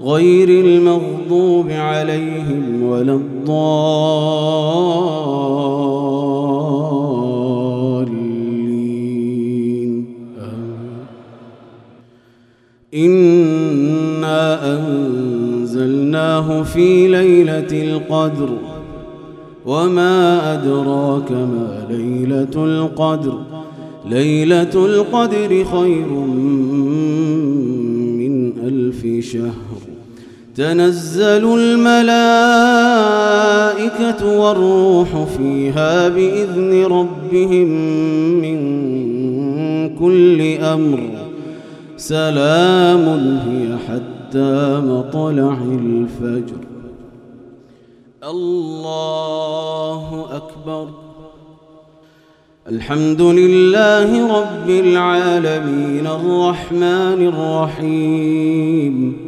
غير المغضوب عليهم ولا الضالين. إنا أنزلناه في ليلة القدر. وما أدراك ما ليلة القدر. ليلة القدر خير من ألف شهر. تنزل الملائكة والروح فيها بإذن ربهم من كل أمر. سلام هي حتى مطلع الفجر. الله أكبر. الحمد لله رب العالمين الرحمن الرحيم.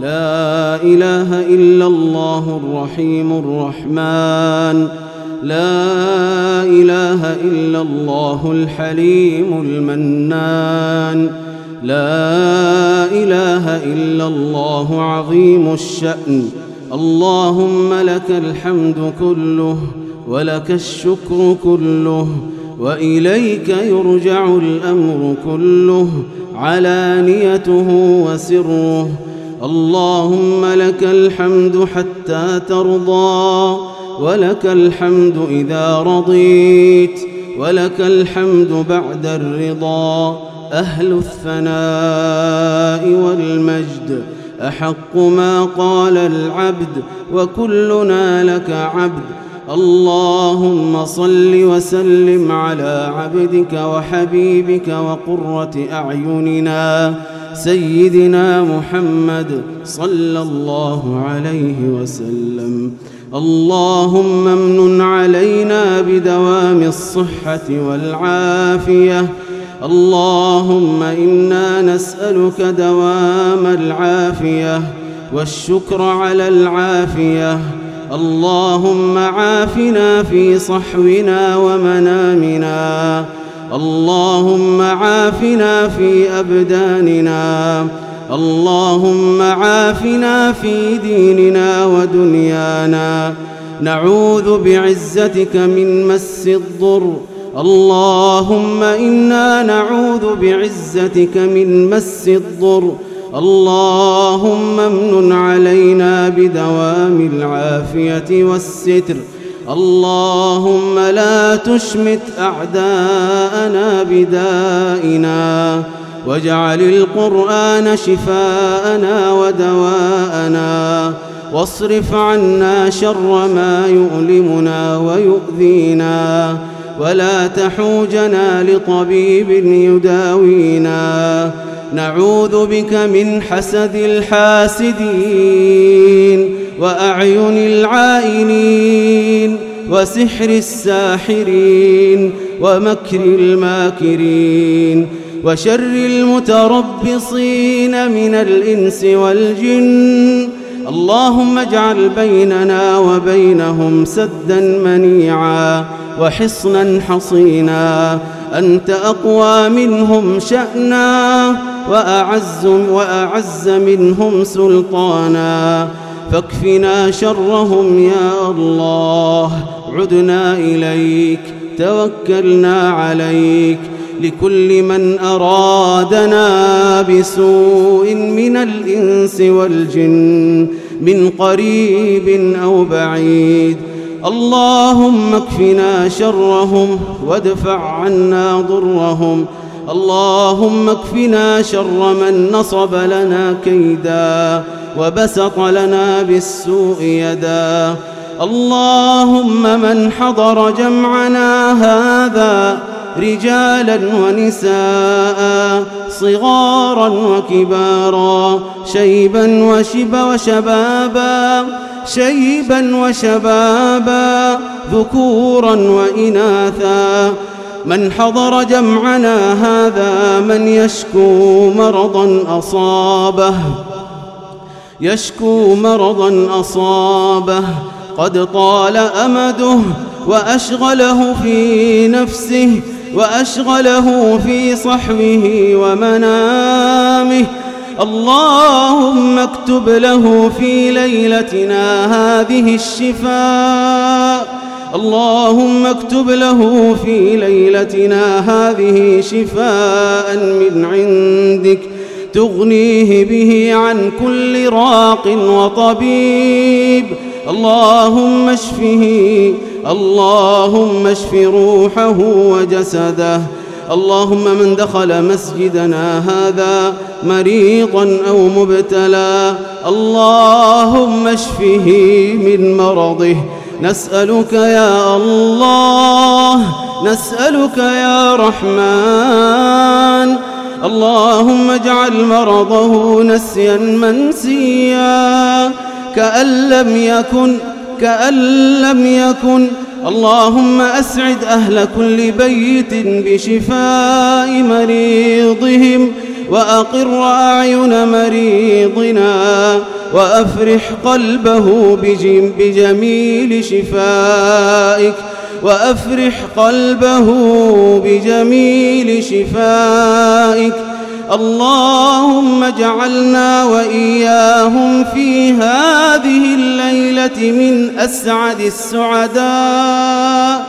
لا إله إلا الله الرحيم الرحمن. لا إله إلا الله الحليم المنان. لا إله إلا الله عظيم الشأن. اللهم لك الحمد كله ولك الشكر كله وإليك يرجع الأمر كله علانيته وسره اللهم لك الحمد حتى ترضى ولك الحمد إذا رضيت ولك الحمد بعد الرضا. أهل الثناء والمجد أحق ما قال العبد وكلنا لك عبد. اللهم صل وسلم على عبدك وحبيبك وقرة أعيننا. سيدنا محمد صلى الله عليه وسلم. اللهم امن علينا بدوام الصحة والعافية. اللهم إنا نسألك دوام العافية والشكر على العافية. اللهم عافنا في صحونا ومنامنا. اللهم عافنا في أبداننا. اللهم عافنا في ديننا ودنيانا. نعوذ بعزتك من مس الضر. اللهم إنا نعوذ بعزتك من مس الضر. اللهم امن علينا بدوام العافية والستر. اللهم لا تشمت أعداءنا بدائنا واجعل القرآن شفاءنا ودواءنا واصرف عنا شر ما يؤلمنا ويؤذينا ولا تحوجنا لطبيب يداوينا. نعوذ بك من حسد الحاسدين. وأعين العائنين وسحر الساحرين ومكر الماكرين وشر المتربصين من الإنس والجن اللهم اجعل بيننا وبينهم سدا منيعا وحصنا حصينا أنت أقوى منهم شأنا وأعز, وأعز منهم سلطانا فاكفنا شرهم يا الله. عدنا إليك توكلنا عليك. لكل من أرادنا بسوء من الإنس والجن من قريب أو بعيد. اللهم اكفنا شرهم وادفع عنا ضرهم. اللهم اكفنا شر من نصب لنا كيدا. وبسط لنا بالسوء يدا. اللهم من حضر جمعنا هذا رجالا ونساء صغارا وكبارا شيبا وشب وشبابا شيبا وشبابا ذكورا وإناثا. من حضر جمعنا هذا من يشكو مرضا أصابه. يشكو مرضا أصابه قد طال أمده وأشغله في نفسه وأشغله في صحوه ومنامه. اللهم اكتب له في ليلتنا هذه الشفاء. اللهم اكتب له في ليلتنا هذه شفاء من عندك. تغنيه به عن كل راق وطبيب. اللهم اشفه اللهم اشف روحه وجسده. اللهم من دخل مسجدنا هذا مريضا أو مبتلى. اللهم اشفه من مرضه. نسألك يا الله نسألك يا رحمن. اللهم اجعل مرضه نسيا منسيا. كأن لم يكن كأن لم يكن. اللهم أسعد أهل كل بيت بشفاء مريضهم وأقر أعين مريضنا وأفرح قلبه بجميل شفائك. وأفرح قلبه بجميل شفائك. اللهم اجعلنا وإياهم في هذه الليلة من أسعد السعداء.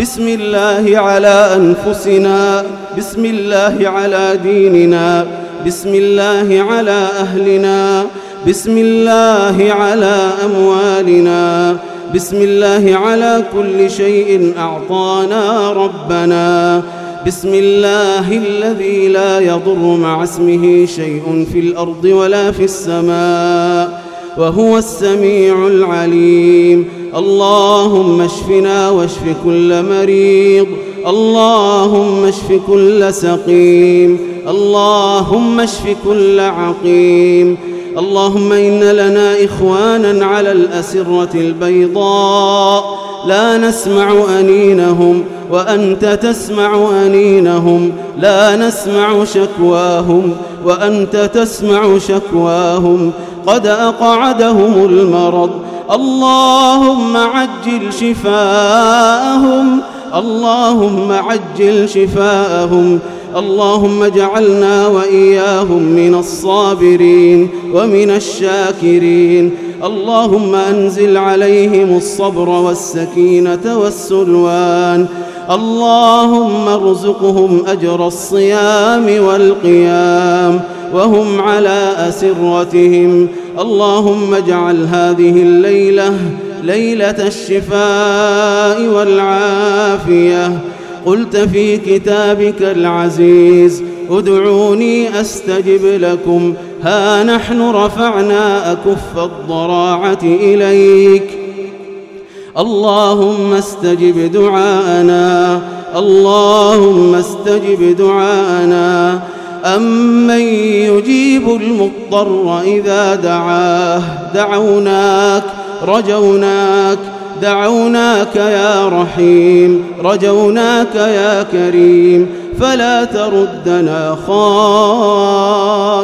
بسم الله على أنفسنا بسم الله على ديننا بسم الله على أهلنا بسم الله على أموالنا. بسم الله على كل شيء أعطانا ربنا. بسم الله الذي لا يضر مع اسمه شيء في الأرض ولا في السماء وهو السميع العليم. اللهم اشفنا واشف كل مريض. اللهم اشف كل سقيم. اللهم اشف كل عقيم. اللهم إن لنا إخوانا على الأسرة البيضاء لا نسمع أنينهم وأنت تسمع أنينهم لا نسمع شكواهم وأنت تسمع شكواهم قد أقعدهم المرض اللهم عجل شفاءهم اللهم عجل شفاءهم اللهم اجعلنا وإياهم من الصابرين ومن الشاكرين. اللهم أنزل عليهم الصبر والسكينة والسلوان. اللهم ارزقهم أجر الصيام والقيام وهم على أسرتهم. اللهم اجعل هذه الليلة ليلة الشفاء والعافية. قلت في كتابك العزيز ادعوني أستجب لكم. ها نحن رفعنا أكف الضراعة إليك. اللهم استجب دعاءنا اللهم استجب دعاءنا أمن يجيب المضطر إذا دعاه دعوناك رجوناك. دعوناك يا رحيم رجوناك يا كريم فلا تردنا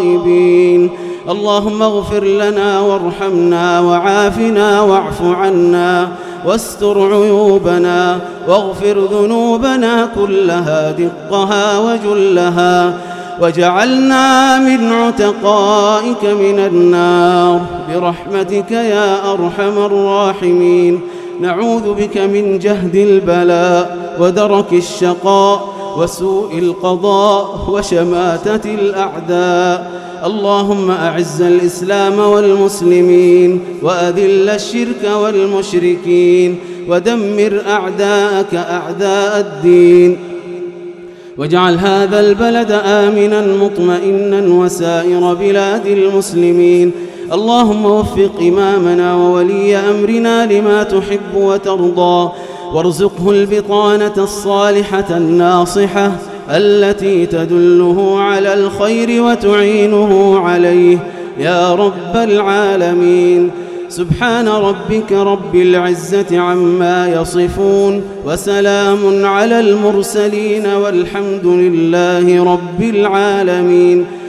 خائبين. اللهم اغفر لنا وارحمنا وعافنا واعف عنا واستر عيوبنا واغفر ذنوبنا كلها دقها وجلها وجعلنا من عتقائك من النار. برحمتك يا أرحم الراحمين. نعوذ بك من جهد البلاء ودرك الشقاء وسوء القضاء وشماتة الأعداء. اللهم أعز الإسلام والمسلمين وأذل الشرك والمشركين ودمر أعداءك أعداء الدين. واجعل هذا البلد آمنا مطمئنا وسائر بلاد المسلمين. اللهم وفق إمامنا وولي أمرنا لما تحب وترضى وارزقه البطانة الصالحة الناصحة التي تدله على الخير وتعينه عليه. يا رب العالمين سبحان ربك رب العزة عما يصفون وسلام على المرسلين والحمد لله رب العالمين.